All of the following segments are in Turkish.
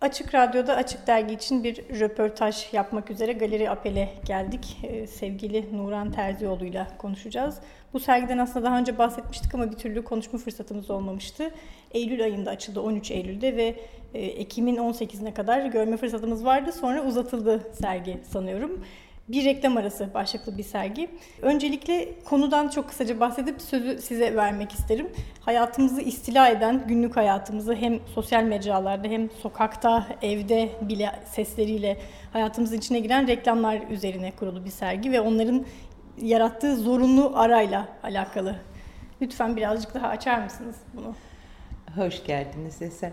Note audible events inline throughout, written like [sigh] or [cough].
Açık Radyo'da Açık Dergi için bir röportaj yapmak üzere Galeri Apel'e geldik. Ee, sevgili Nuran Terzioğlu'yla konuşacağız. Bu sergiden aslında daha önce bahsetmiştik ama bir türlü konuşma fırsatımız olmamıştı. Eylül ayında açıldı 13 Eylül'de ve e, Ekim'in 18'ine kadar görme fırsatımız vardı. Sonra uzatıldı sergi sanıyorum. Bir reklam arası başlıklı bir sergi. Öncelikle konudan çok kısaca bahsedip sözü size vermek isterim. Hayatımızı istila eden, günlük hayatımızı hem sosyal mecralarda hem sokakta, evde bile sesleriyle hayatımızın içine giren reklamlar üzerine kurulu bir sergi ve onların yarattığı zorunlu arayla alakalı. Lütfen birazcık daha açar mısınız bunu? Hoş geldiniz Esen.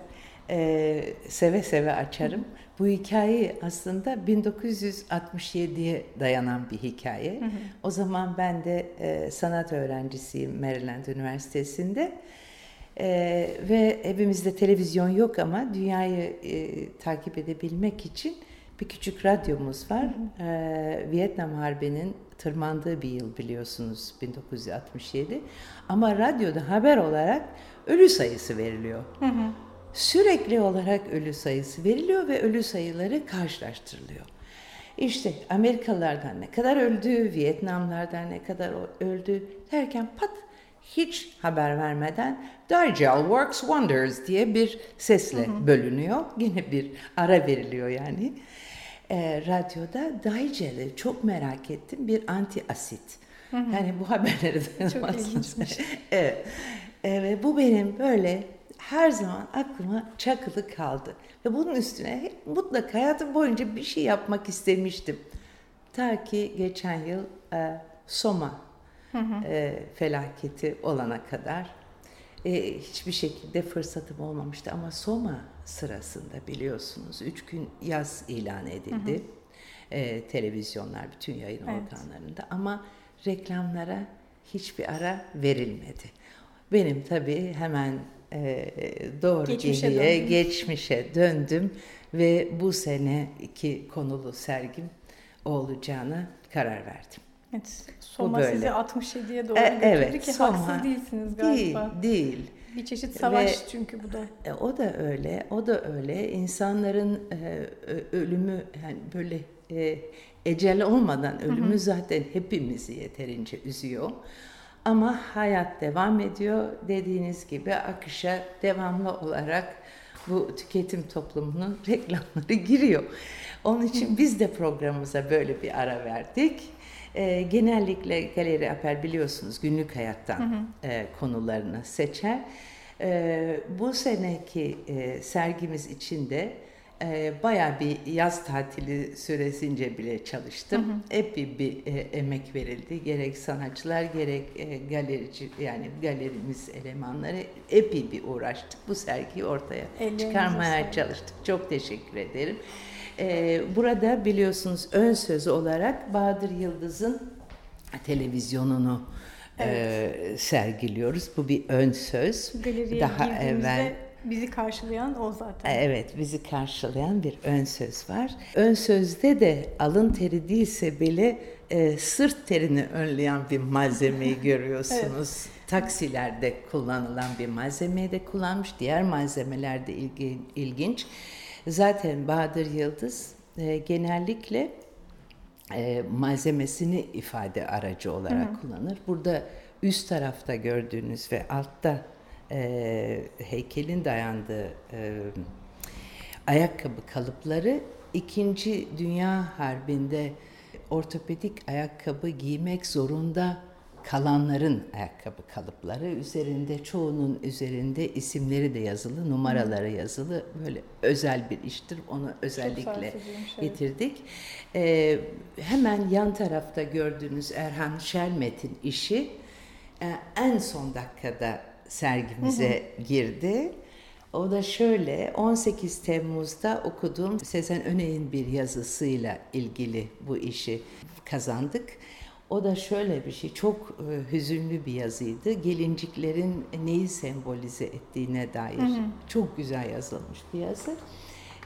Ee, seve seve açarım. Bu hikaye aslında 1967'ye dayanan bir hikaye. Hı hı. O zaman ben de e, sanat öğrencisiyim Maryland Üniversitesi'nde. E, ve evimizde televizyon yok ama dünyayı e, takip edebilmek için bir küçük radyomuz var. Hı hı. E, Vietnam Harbi'nin tırmandığı bir yıl biliyorsunuz 1967. Ama radyoda haber olarak ölü sayısı veriliyor. Hı hı. Sürekli olarak ölü sayısı veriliyor ve ölü sayıları karşılaştırılıyor. İşte Amerikalılardan ne kadar öldü, Vietnamlardan ne kadar öldü derken pat hiç haber vermeden Digel works wonders diye bir sesle hı hı. bölünüyor. [laughs] Yine bir ara veriliyor yani. E, radyoda Digel'i çok merak ettim bir anti asit. Hı hı. Yani bu haberleri Çok [laughs] ilginçmiş. evet. E, ve bu benim böyle her zaman aklıma çakılı kaldı. Ve bunun üstüne mutlaka hayatım boyunca bir şey yapmak istemiştim. Ta ki geçen yıl e, Soma hı hı. E, felaketi olana kadar e, hiçbir şekilde fırsatım olmamıştı. Ama Soma sırasında biliyorsunuz üç gün yaz ilan edildi. Hı hı. E, televizyonlar, bütün yayın evet. organlarında. Ama reklamlara hiçbir ara verilmedi. Benim tabii hemen e, doğru geçmişe geriye, döndüm. geçmişe döndüm ve bu sene iki konulu sergim olacağına karar verdim. Evet, Soma sizi 67'ye doğru e, götürdü evet, ki Soma, haksız değilsiniz galiba. Değil, değil. Bir çeşit savaş ve, çünkü bu da. E, o da öyle, o da öyle. İnsanların e, ölümü yani böyle e, ecel olmadan ölümü hı hı. zaten hepimizi yeterince üzüyor. Ama hayat devam ediyor. Dediğiniz gibi akışa devamlı olarak bu tüketim toplumunun [laughs] reklamları giriyor. Onun için biz de programımıza böyle bir ara verdik. E, genellikle Galeri Apel biliyorsunuz günlük hayattan hı hı. E, konularını seçer. E, bu seneki e, sergimiz için de e, bayağı bir yaz tatili süresince bile çalıştım. Hı hı. Epey bir e, emek verildi. Gerek sanatçılar gerek e, galerici yani galerimiz elemanları epey bir uğraştık. Bu sergiyi ortaya Ellerinize çıkarmaya sağlık. çalıştık. Çok teşekkür ederim. E, burada biliyorsunuz ön söz olarak Bahadır Yıldız'ın televizyonunu e, evet. e, sergiliyoruz. Bu bir ön söz. Galeriye Daha evvel Bizi karşılayan o zaten. Evet, bizi karşılayan bir ön söz var. Ön sözde de alın teri değilse bile e, sırt terini önleyen bir malzemeyi [laughs] görüyorsunuz. evet. Taksilerde kullanılan bir malzemeyi de kullanmış. Diğer malzemeler de ilgi, ilginç. Zaten Bahadır Yıldız e, genellikle e, malzemesini ifade aracı olarak kullanır. Burada üst tarafta gördüğünüz ve altta e, heykelin dayandığı e, ayakkabı kalıpları İkinci Dünya Harbi'nde ortopedik ayakkabı giymek zorunda kalanların ayakkabı kalıpları üzerinde çoğunun üzerinde isimleri de yazılı, numaraları yazılı. Böyle özel bir iştir. Onu özellikle şey. getirdik. Ee, hemen yan tarafta gördüğünüz Erhan Şermet'in işi e, en son dakikada sergimize hı hı. girdi. O da şöyle 18 Temmuz'da okuduğum Sezen Öney'in bir yazısıyla ilgili bu işi kazandık. O da şöyle bir şey, çok e, hüzünlü bir yazıydı. Gelinciklerin neyi sembolize ettiğine dair hı hı. çok güzel yazılmış bir yazı.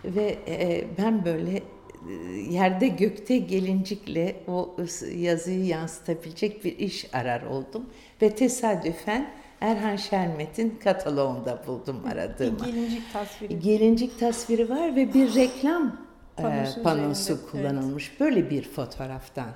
Ve e, ben böyle e, yerde gökte gelincikle o yazıyı yansıtabilecek bir iş arar oldum. Ve tesadüfen Erhan Şermet'in kataloğunda buldum aradığımı. Gelincik tasviri. Gelincik tasviri var ve bir reklam e, Panosu panosu üzerinde, kullanılmış böyle bir fotoğraftan.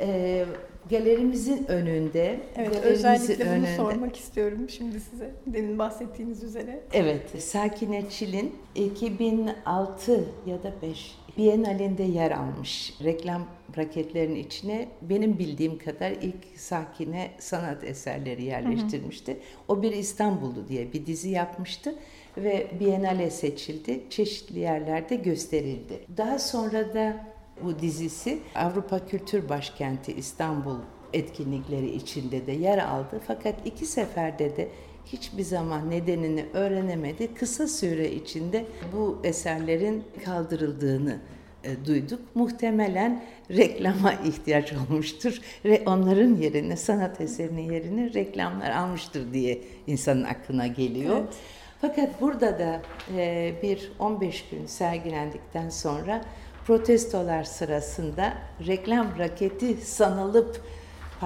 E, galerimizin önünde, Evet, özellikle bunu önünde- sormak istiyorum şimdi size. Demin bahsettiğiniz üzere. Evet, Sakine Çil'in 2006 ya da 5 Biennale'nde yer almış reklam raketlerin içine benim bildiğim kadar ilk Sakine sanat eserleri yerleştirmişti. O bir İstanbul'du diye bir dizi yapmıştı ve Biennale seçildi. Çeşitli yerlerde gösterildi. Daha sonra da bu dizisi Avrupa Kültür Başkenti İstanbul etkinlikleri içinde de yer aldı. Fakat iki seferde de hiçbir zaman nedenini öğrenemedi. Kısa süre içinde bu eserlerin kaldırıldığını e, duyduk. Muhtemelen reklama ihtiyaç olmuştur. Ve onların yerine, sanat eserinin yerine reklamlar almıştır diye insanın aklına geliyor. Evet. Fakat burada da e, bir 15 gün sergilendikten sonra protestolar sırasında reklam raketi sanılıp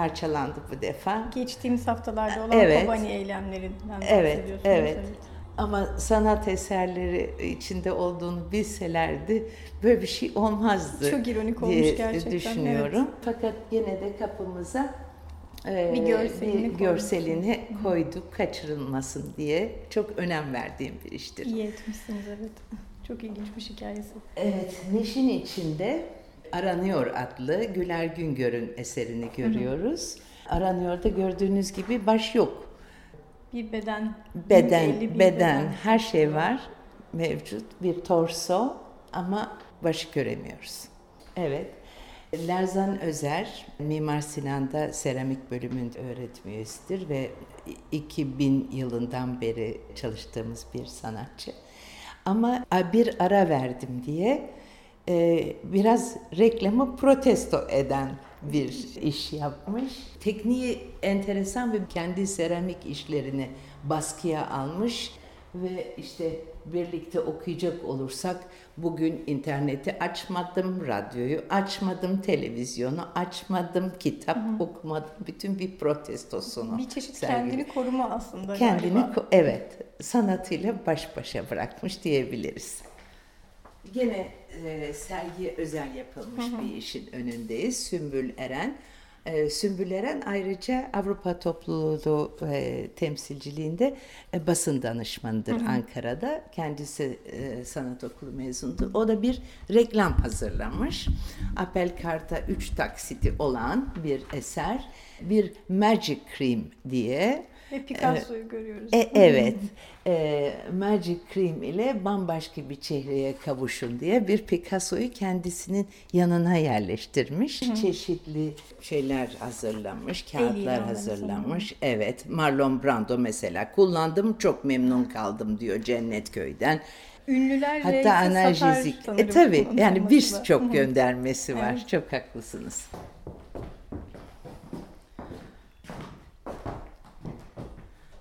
parçalandı bu defa. Geçtiğimiz haftalarda olan Evet. Kobani eylemlerinden Evet, bahsediyorsunuz. evet. Ama sanat eserleri içinde olduğunu bilselerdi böyle bir şey olmazdı. Çok ironik olmuş diye gerçekten, düşünüyorum. Fakat gene de kapımıza e, Bir görselini bir koyduk. görselini koyduk kaçırılmasın diye çok önem verdiğim bir iştir. İyi etmişsiniz evet. Çok ilginçmiş hikayesi. Evet, Neşin içinde Aranıyor adlı Güler Güngör'ün eserini görüyoruz. Aranıyor'da gördüğünüz gibi baş yok. Bir beden. Beden, bir beden, her şey var mevcut. Bir torso ama başı göremiyoruz. Evet. Lerzan Özer, Mimar Sinan'da seramik bölümünde öğretim üyesidir ve 2000 yılından beri çalıştığımız bir sanatçı. Ama bir ara verdim diye e, biraz reklamı protesto eden bir iş yapmış. Tekniği enteresan ve kendi seramik işlerini baskıya almış ve işte birlikte okuyacak olursak bugün interneti açmadım, radyoyu açmadım, televizyonu açmadım, kitap okumadım. Bütün bir protestosunu Bir çeşit sergiliyor. kendini koruma aslında Kendini galiba. evet sanatıyla baş başa bırakmış diyebiliriz. Gene e, sergiye özel yapılmış bir işin önündeyiz. Sümbül Eren. E, Sümbül Eren ayrıca Avrupa Topluluğu e, temsilciliğinde e, basın danışmanıdır Ankara'da. Kendisi e, sanat okulu mezunudur. O da bir reklam hazırlamış. Apel Kart'a 3 taksiti olan bir eser. Bir Magic Cream diye Ve Picasso'yu görüyoruz. e, evet. E, Magic Cream ile bambaşka bir çehreye kavuşun diye bir Picasso'yu kendisinin yanına yerleştirmiş. Çeşitli şeyler hazırlamış, kağıtlar ilanları hazırlamış. Evet, Marlon Brando mesela kullandım çok memnun kaldım diyor Cennetköy'den. Ünlüler Hatta analjezik. sanırım E tabi yani da. birçok göndermesi var. Evet. Çok haklısınız.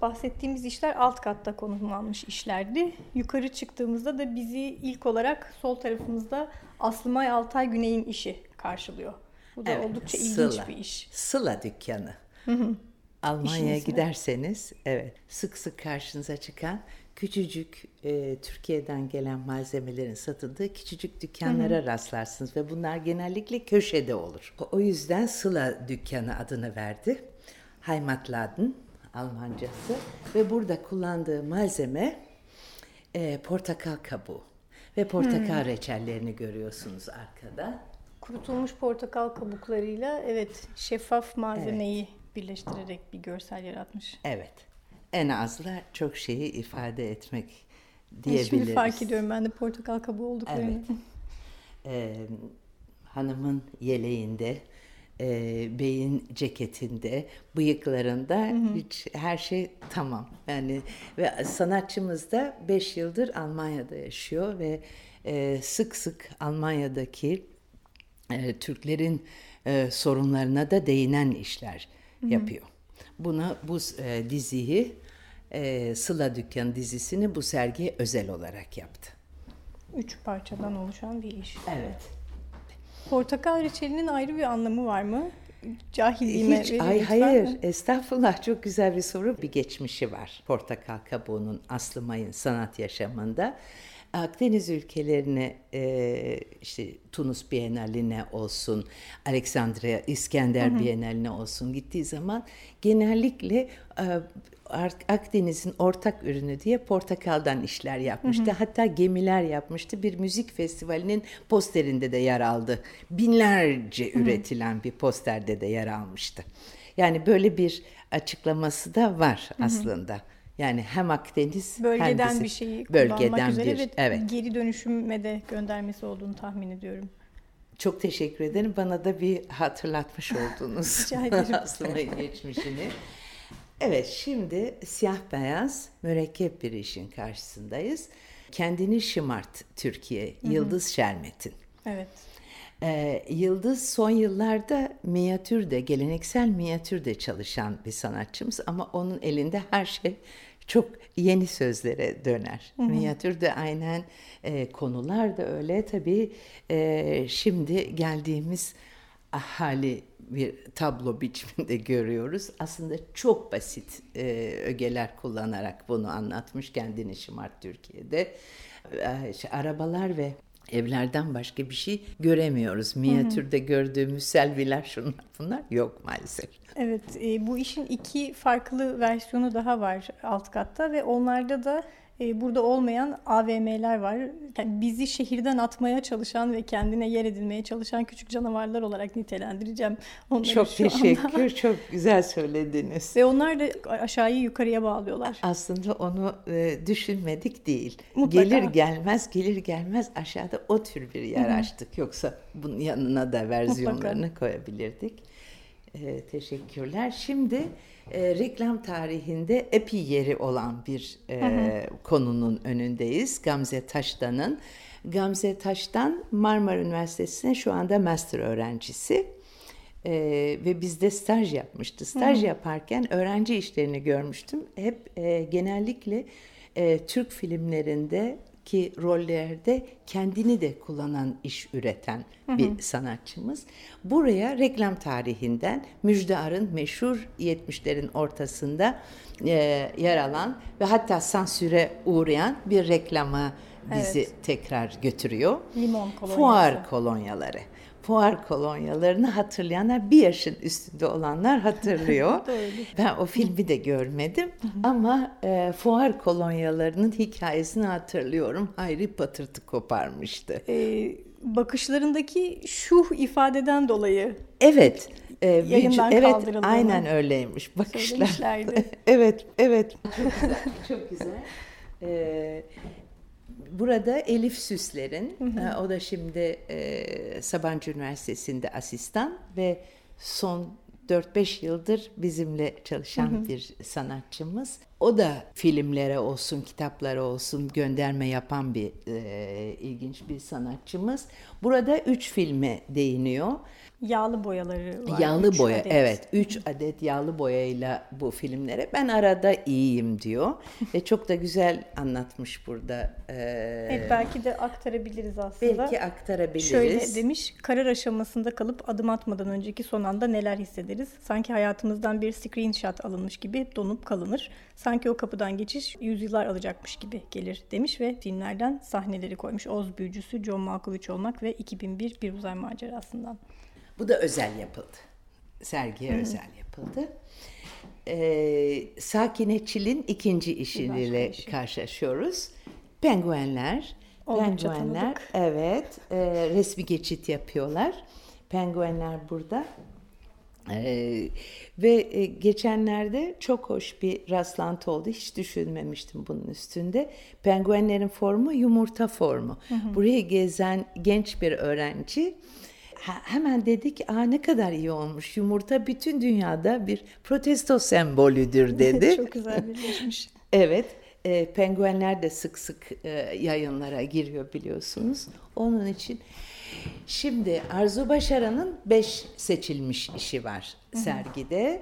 Bahsettiğimiz işler alt katta konumlanmış işlerdi. Yukarı çıktığımızda da bizi ilk olarak sol tarafımızda Aslımay Altay Güney'in işi karşılıyor. Bu da Evet, oldukça Sıla. ilginç bir iş. Sıla dükkanı. Almanya'ya İşin ismi. giderseniz evet sık sık karşınıza çıkan küçücük e, Türkiye'den gelen malzemelerin satıldığı küçücük dükkanlara rastlarsınız ve bunlar genellikle köşede olur. O- O yüzden Sıla dükkanı adını verdi. Heimatladen Almancası ve burada kullandığı malzeme e, portakal kabuğu ve portakal reçellerini görüyorsunuz arkada. Kurutulmuş portakal kabuklarıyla evet şeffaf malzemeyi birleştirerek bir görsel yaratmış. Evet. En azla çok şeyi ifade etmek diyebiliriz. Şimdi fark ediyorum ben de portakal kabuğu olduklarını. Evet. [laughs] Ee, hanımın yeleğinde, e, beyin ceketinde, bıyıklarında hiç her şey tamam. Yani ve sanatçımız da 5 yıldır Almanya'da yaşıyor ve e, sık sık Almanya'daki e, Türklerin e, sorunlarına da değinen işler yapıyor. Buna bu e, diziyi e, Sıla Dükkanı dizisini bu sergiye özel olarak yaptı. Üç parçadan oluşan bir iş. Evet. Portakal reçelinin ayrı bir anlamı var mı? cahilliğime Hiç, ay hayır estağfurullah çok güzel bir soru. Bir geçmişi var portakal kabuğunun Aslı Mayın sanat yaşamında. Akdeniz ülkelerine e, işte Tunus Biennaline olsun, Alexandria İskender. Biennaline olsun gittiği zaman genellikle e, Akdeniz'in ortak ürünü diye portakaldan işler yapmıştı. Hı hı. Hatta gemiler yapmıştı. Bir müzik festivalinin posterinde de yer aldı. Binlerce hı hı. üretilen bir posterde de yer almıştı. Yani böyle bir açıklaması da var hı hı. aslında. Yani hem Akdeniz bölgeden hem bir şeyi bölgeden üzere bir, ve evet. geri dönüşüme de göndermesi olduğunu tahmin ediyorum. Çok teşekkür ederim. Bana da bir hatırlatmış [laughs] oldunuz. Rica ederim. [laughs] Aslında geçmişini. Evet şimdi siyah beyaz mürekkep bir işin karşısındayız. Kendini şımart Türkiye, Hı-hı. Yıldız Şermet'in. Evet. Ee, Yıldız son yıllarda minyatürde, geleneksel minyatürde çalışan bir sanatçımız ama onun elinde her şey çok yeni sözlere döner. Hı aynen e, konular da öyle. Tabii e, şimdi geldiğimiz hali bir tablo [laughs] biçiminde görüyoruz. Aslında çok basit e, ögeler kullanarak bunu anlatmış kendini şımart Türkiye'de. E, işte, arabalar ve evlerden başka bir şey göremiyoruz. Minyatürde gördüğümüz selviler şunlar bunlar yok maalesef. Evet e, bu işin iki farklı versiyonu daha var alt katta ve onlarda da burada olmayan AVM'ler var. Yani bizi şehirden atmaya çalışan ve kendine yer edinmeye çalışan küçük canavarlar olarak nitelendireceğim onları Çok şu teşekkür, anda. [laughs] çok güzel söylediniz. Ve onlar da aşağıyı yukarıya bağlıyorlar. Aslında onu e, düşünmedik değil. Mutlaka. Gelir gelmez, gelir gelmez aşağıda o tür bir yer açtık. Yoksa bunun yanına da versiyonlarını Mutlaka. koyabilirdik. E, teşekkürler. Şimdi e, reklam tarihinde epi yeri olan bir e, hı hı. konunun önündeyiz. Gamze Taştan'ın. Gamze Taştan Marmara Üniversitesi'nin şu anda master öğrencisi. Ee, ve bizde staj yapmıştı. Staj hı. yaparken öğrenci işlerini görmüştüm. Hep e, genellikle e, Türk filmlerinde ki rollerde kendini de kullanan iş üreten hı hı. bir sanatçımız. Buraya reklam tarihinden Müjde Ar'ın meşhur 70'lerin ortasında e, yer alan ve hatta sansüre uğrayan bir reklama bizi evet. tekrar götürüyor. Limon kolonyası. Fuar kolonyaları fuar kolonyalarını hatırlayanlar bir yaşın üstünde olanlar hatırlıyor. [laughs] ben o filmi de görmedim ama e, fuar kolonyalarının hikayesini hatırlıyorum. Hayri patırtı koparmıştı. Ee, bakışlarındaki şuh ifadeden dolayı. Evet. E, yayından evet, aynen öyleymiş bakışlar. [laughs] evet, evet. [laughs] Çok güzel. Çok güzel. Ee, burada Elif Süsler'in, hı hı. E, o da şimdi e, Sabancı Üniversitesi'nde asistan ve son 4-5 yıldır bizimle çalışan hı hı. bir sanatçımız. O da filmlere olsun, kitaplara olsun gönderme yapan bir e, ilginç bir sanatçımız. Burada üç filme değiniyor. Yağlı boyaları var. Yağlı üç boya adet. evet. Üç adet yağlı boyayla bu filmlere ben arada iyiyim diyor. Ve çok da güzel anlatmış burada. Ee, evet belki de aktarabiliriz aslında. Belki aktarabiliriz. Şöyle demiş karar aşamasında kalıp adım atmadan önceki son anda neler hissederiz? Sanki hayatımızdan bir screenshot alınmış gibi donup kalınır. Sanki o kapıdan geçiş yüzyıllar alacakmış gibi gelir demiş ve filmlerden sahneleri koymuş. Oz büyücüsü John Malkovich olmak ve 2001 Bir Uzay Macerası'ndan. Bu da özel yapıldı. Sergiye Hı-hı. özel yapıldı. Ee, Sakine Çil'in ikinci işiyle işi. karşılaşıyoruz. Penguenler. Oldukça Penguenler, tanıdık. evet. E, resmi geçit yapıyorlar. Penguenler burada. Ee, ve e, geçenlerde çok hoş bir rastlantı oldu. Hiç düşünmemiştim bunun üstünde. Penguenlerin formu yumurta formu. Hı hı. Buraya gezen genç bir öğrenci hemen dedi ki Aa, ne kadar iyi olmuş yumurta bütün dünyada bir protesto sembolüdür [laughs] dedi. Çok güzel birleşmiş. [laughs] evet. E, penguenler de sık sık e, yayınlara giriyor biliyorsunuz. Onun için şimdi Arzu Başaran'ın beş seçilmiş işi var sergide.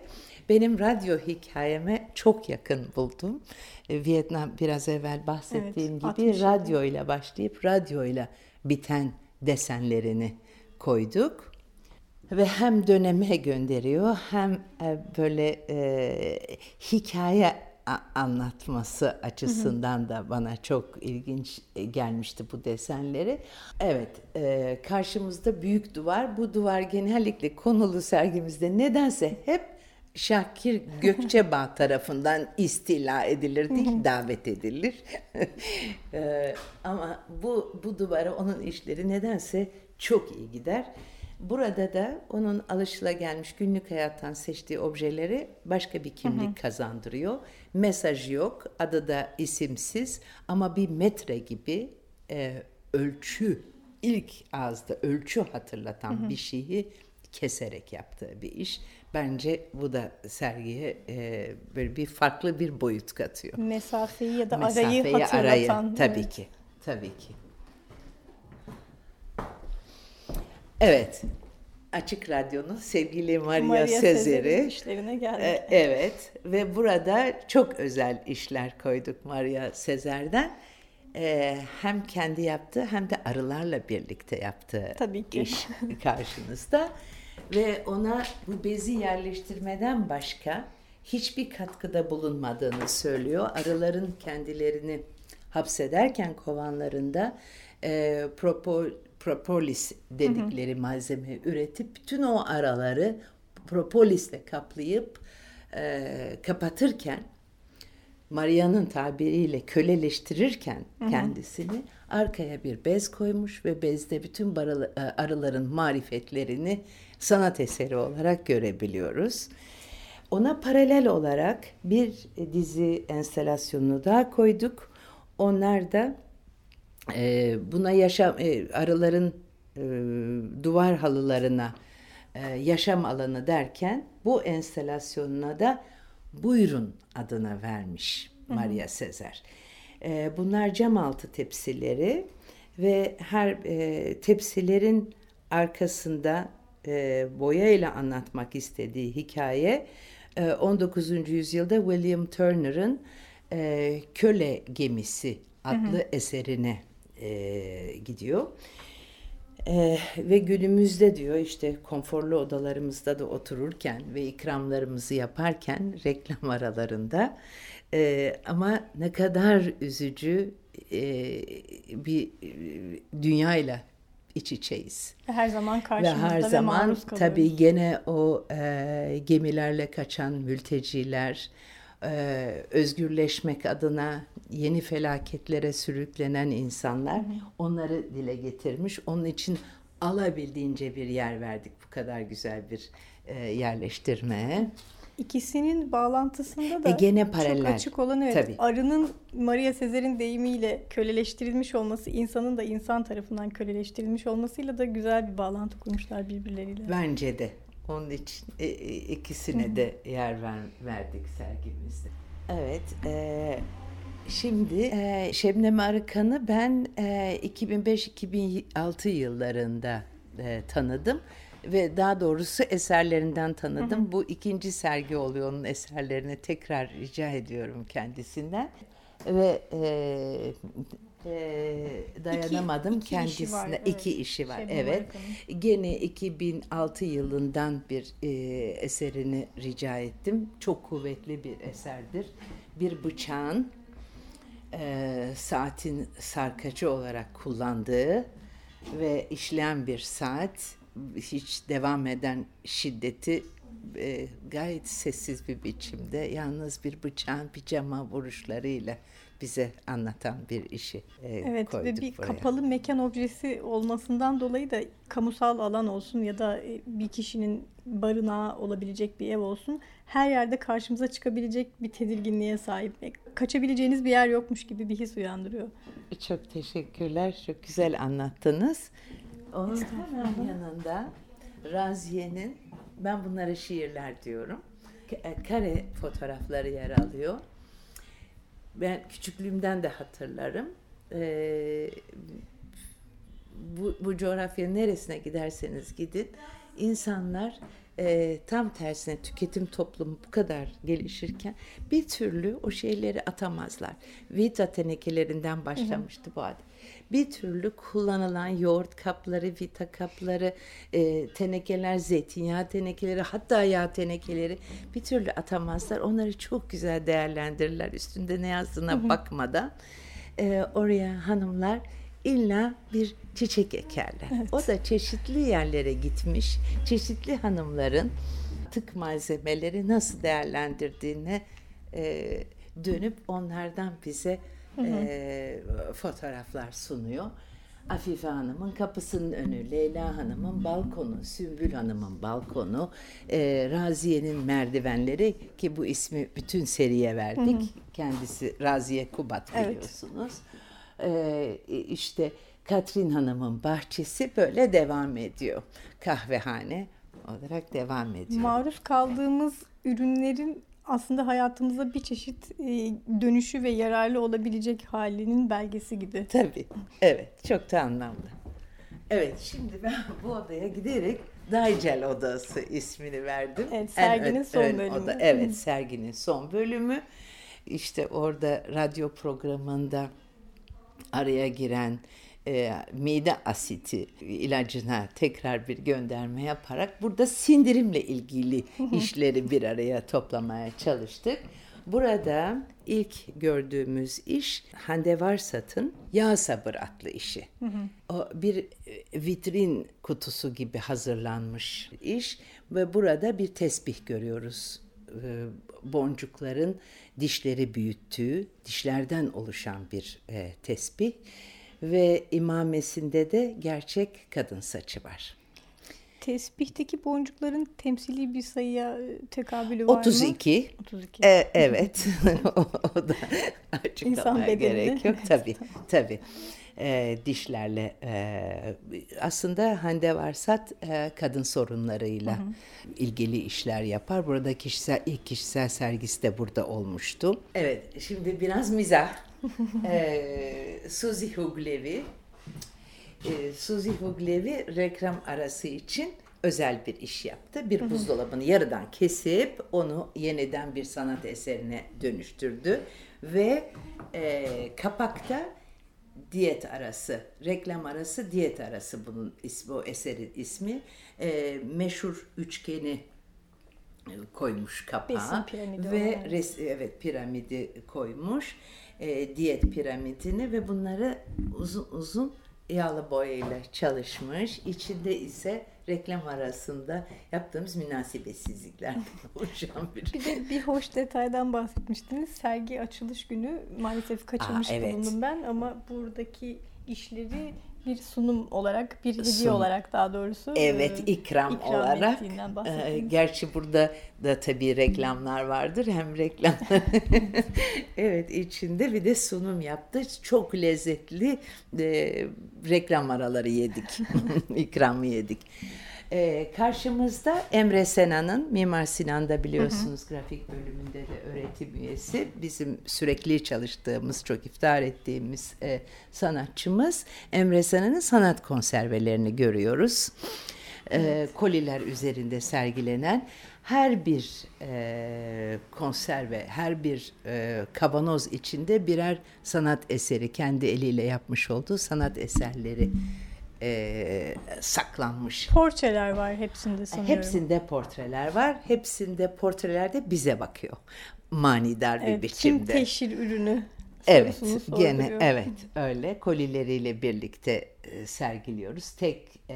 Benim radyo hikayeme çok yakın buldum. E, Vietnam biraz evvel bahsettiğim evet, gibi radyoyla başlayıp radyoyla biten desenlerini koyduk. ve hem döneme gönderiyor hem e, böyle e, hikaye anlatması açısından da bana çok ilginç e, gelmişti bu desenleri. Evet, e, karşımızda büyük duvar. Bu duvar genellikle konulu sergimizde nedense hep Şakir Gökçebağ [laughs] tarafından istila edilir değil, davet edilir. [laughs] e, ama bu bu duvara onun işleri nedense çok iyi gider. Burada da onun alışılagelmiş günlük hayattan seçtiği objeleri başka bir kimlik hı hı. kazandırıyor. Mesaj yok, adı da isimsiz ama bir metre gibi e, ölçü, ilk ağızda ölçü hatırlatan hı hı. bir şeyi keserek yaptığı bir iş. Bence bu da sergiye e, böyle bir farklı bir boyut katıyor. Mesafeyi ya da Mesafeyi arayı hatırlatan. Arayı, tabii evet. ki, tabii ki. Evet. Açık Radyo'nun sevgili Maria, Maria Sezer'i işlerine geldik. E, evet ve burada çok özel işler koyduk Maria Sezer'den. E, hem kendi yaptığı hem de arılarla birlikte yaptığı Tabii ki. iş karşınızda. ve ona bu bezi yerleştirmeden başka hiçbir katkıda bulunmadığını söylüyor. Arıların kendilerini hapsederken kovanlarında e, propo propolis dedikleri hı hı. malzeme üretip bütün o araları propolisle kaplayıp e, kapatırken Maria'nın tabiriyle köleleştirirken hı hı. kendisini arkaya bir bez koymuş ve bezde bütün barılı, e, arıların marifetlerini sanat eseri olarak görebiliyoruz. Ona paralel olarak bir dizi enstalasyonunu daha koyduk. Onlar da e, buna yaşam e, arıların e, duvar halılarına e, yaşam alanı derken bu enstalasyonuna da buyurun adına vermiş Maria Sezer. E, bunlar cam altı tepsileri ve her e, tepsilerin arkasında e, boya ile anlatmak istediği hikaye e, 19. yüzyılda William Turner'ın e, Köle Gemisi adlı hı hı. eserine e, gidiyor. E, ve günümüzde diyor işte konforlu odalarımızda da otururken ve ikramlarımızı yaparken reklam aralarında e, ama ne kadar üzücü e, bir dünyayla iç içeyiz. Her zaman karşımızda ve her zaman ve tabii gene o e, gemilerle kaçan mülteciler, e, özgürleşmek adına yeni felaketlere sürüklenen insanlar onları dile getirmiş. Onun için alabildiğince bir yer verdik bu kadar güzel bir e, yerleştirmeye. İkisinin bağlantısında da e gene paralel. çok açık olan evet. Tabii. Arının Maria Sezer'in deyimiyle köleleştirilmiş olması, insanın da insan tarafından köleleştirilmiş olmasıyla da güzel bir bağlantı kurmuşlar birbirleriyle. Bence de. Onun için e, e, ikisine de yer ver, verdik sergimizde. Evet, e, şimdi e, Şebnem Arıkan'ı ben e, 2005-2006 yıllarında e, tanıdım ve daha doğrusu eserlerinden tanıdım. Hı hı. Bu ikinci sergi oluyor onun eserlerini tekrar rica ediyorum kendisinden ve e, e, dayanamadım iki, iki kendisine. Işi var, evet. İki işi var. Şey, evet. Gene 2006 yılından bir e, eserini rica ettim. Çok kuvvetli bir eserdir. Bir bıçağın e, saatin sarkacı olarak kullandığı ve işleyen bir saat hiç devam eden şiddeti e, gayet sessiz bir biçimde yalnız bir bıçağın pijama vuruşlarıyla bize anlatan bir işi e, evet, koyduk ve bir buraya. kapalı mekan objesi olmasından dolayı da kamusal alan olsun ya da e, bir kişinin barınağı olabilecek bir ev olsun her yerde karşımıza çıkabilecek bir tedirginliğe sahip. Kaçabileceğiniz bir yer yokmuş gibi bir his uyandırıyor. Çok teşekkürler. Çok güzel anlattınız. Onun hemen yanında Raziye'nin ben bunlara şiirler diyorum. E, kare fotoğrafları yer alıyor ben küçüklüğümden de hatırlarım. Ee, bu, bu coğrafya neresine giderseniz gidin insanlar e, tam tersine tüketim toplumu bu kadar gelişirken bir türlü o şeyleri atamazlar. Vita tenekelerinden başlamıştı bu adet. Bir türlü kullanılan yoğurt kapları, vita kapları, e, tenekeler, zeytinyağı tenekeleri, hatta yağ tenekeleri bir türlü atamazlar. Onları çok güzel değerlendirirler üstünde ne yazdığına bakmadan. E, oraya hanımlar illa bir çiçek ekerler. Evet. O da çeşitli yerlere gitmiş, çeşitli hanımların tık malzemeleri nasıl değerlendirdiğine e, dönüp onlardan bize E, fotoğraflar sunuyor. Afife Hanım'ın kapısının önü, Leyla Hanım'ın balkonu, Sümbül Hanım'ın balkonu, e, Raziye'nin merdivenleri ki bu ismi bütün seriye verdik. Hı hı. Kendisi Raziye Kubat biliyorsunuz. Evet. E, işte Katrin Hanım'ın bahçesi böyle devam ediyor. Kahvehane olarak devam ediyor. Maruz kaldığımız ürünlerin aslında hayatımıza bir çeşit e, dönüşü ve yararlı olabilecek halinin belgesi gibi. Tabii. Evet. Çok da anlamlı. Evet. Şimdi ben [laughs] bu odaya giderek Daycel Odası ismini verdim. Evet. Serginin en, son bölümü. Oda. Evet. Serginin son bölümü. İşte orada radyo programında araya giren e, mide asiti ilacına tekrar bir gönderme yaparak burada sindirimle ilgili işleri bir araya toplamaya çalıştık. Burada ilk gördüğümüz iş Hande Varsat'ın Yağ Sabır adlı işi. Hı hı. O bir e, vitrin kutusu gibi hazırlanmış iş ve burada bir tesbih görüyoruz. E, boncukların dişleri büyüttüğü, dişlerden oluşan bir e, tesbih ve imamesinde de gerçek kadın saçı var. Tesbihteki boncukların temsili bir sayıya e, tekabülü var 32. mı? 32. E, evet. [laughs] o, o da açıklamaya gerek yok. Tabii, tabii. E, dişlerle e, aslında Hande Varsat e, kadın sorunlarıyla hı hı. ilgili işler yapar. Burada kişisel ilk kişisel sergisi de burada olmuştu. Evet, şimdi biraz mizah [laughs] e, Suzy Huglevi. E, Suzy Huglevi reklam arası için özel bir iş yaptı. Bir buzdolabını yarıdan kesip onu yeniden bir sanat eserine dönüştürdü. Ve e, kapakta diyet arası, reklam arası, diyet arası bunun ismi, o eserin ismi. E, meşhur üçgeni koymuş kapağa ve res, evet piramidi koymuş e, diyet piramidini ve bunları uzun uzun yağlı boyayla çalışmış. İçinde ise reklam arasında yaptığımız münasebetsizlikler [laughs] oluşan bir... Bir de bir hoş detaydan bahsetmiştiniz. Sergi açılış günü maalesef kaçırmış Aa, evet. bulundum ben ama buradaki işleri bir sunum olarak, bir hediye sunum. olarak daha doğrusu. Evet, e, ikram, ikram olarak. E, gerçi burada da tabii reklamlar vardır. Hem reklam. [laughs] evet, içinde bir de sunum yaptı. Çok lezzetli e, reklam araları yedik. [laughs] İkramı yedik. Ee, karşımızda Emre Sena'nın, Mimar Sinan'da biliyorsunuz hı hı. grafik bölümünde de öğretim üyesi. Bizim sürekli çalıştığımız, çok iftihar ettiğimiz e, sanatçımız. Emre Sena'nın sanat konservelerini görüyoruz. Ee, evet. koliler üzerinde sergilenen her bir e, konserve, her bir e, kavanoz içinde birer sanat eseri, kendi eliyle yapmış olduğu sanat eserleri. Hı e, saklanmış. Portreler var hepsinde sanıyorum. Hepsinde portreler var. Hepsinde portreler de bize bakıyor. Manidar bir evet, biçimde. Kim teşhir ürünü Evet, gene evet öyle kolileriyle birlikte e, sergiliyoruz. Tek e,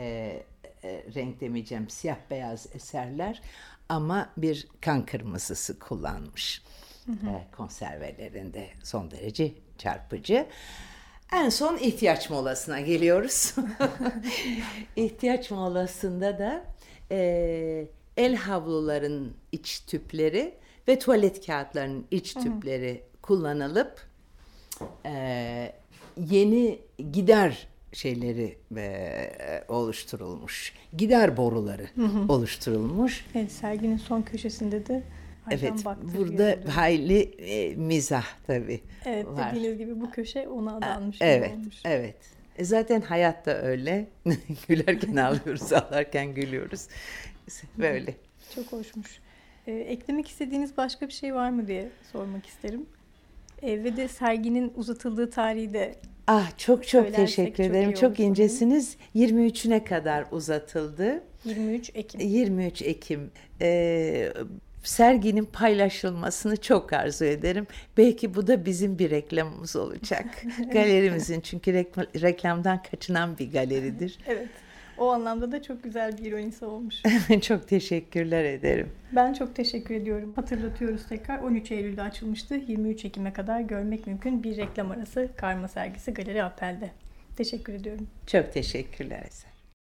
e, renk demeyeceğim siyah beyaz eserler ama bir kan kırmızısı kullanmış hı hı. E, konservelerinde son derece çarpıcı. En son ihtiyaç molasına geliyoruz. [laughs] İhtiyaç molasında da e, el havluların iç tüpleri ve tuvalet kağıtlarının iç tüpleri kullanılıp e, yeni gider şeyleri e, oluşturulmuş. Gider boruları oluşturulmuş. Evet, serginin son köşesinde de Evet, burada gördüm. hayli e, mizah tabii Evet, var. dediğiniz gibi bu köşe ona adanmış. Evet, olmuş. evet. E zaten hayat da öyle. [laughs] Gülerken [laughs] ağlıyoruz, ağlarken gülüyoruz. Böyle. Çok hoşmuş. Ee, eklemek istediğiniz başka bir şey var mı diye sormak isterim. Ee, ve de serginin uzatıldığı tarihi de Ah çok çok Söylersek teşekkür çok ederim. Çok olur incesiniz. 23'üne kadar uzatıldı. 23 Ekim. 23 Ekim. Ee, serginin paylaşılmasını çok arzu ederim. Belki bu da bizim bir reklamımız olacak. [laughs] Galerimizin çünkü rekl- reklamdan kaçınan bir galeridir. [laughs] Evet. O anlamda da çok güzel bir ironisi olmuş. [laughs] çok teşekkürler ederim. Ben çok teşekkür ediyorum. Hatırlatıyoruz tekrar 13 Eylül'de açılmıştı. 23 Ekim'e kadar görmek mümkün bir reklam arası karma sergisi Galeri Apel'de. Teşekkür ediyorum. Çok teşekkürler. Eser.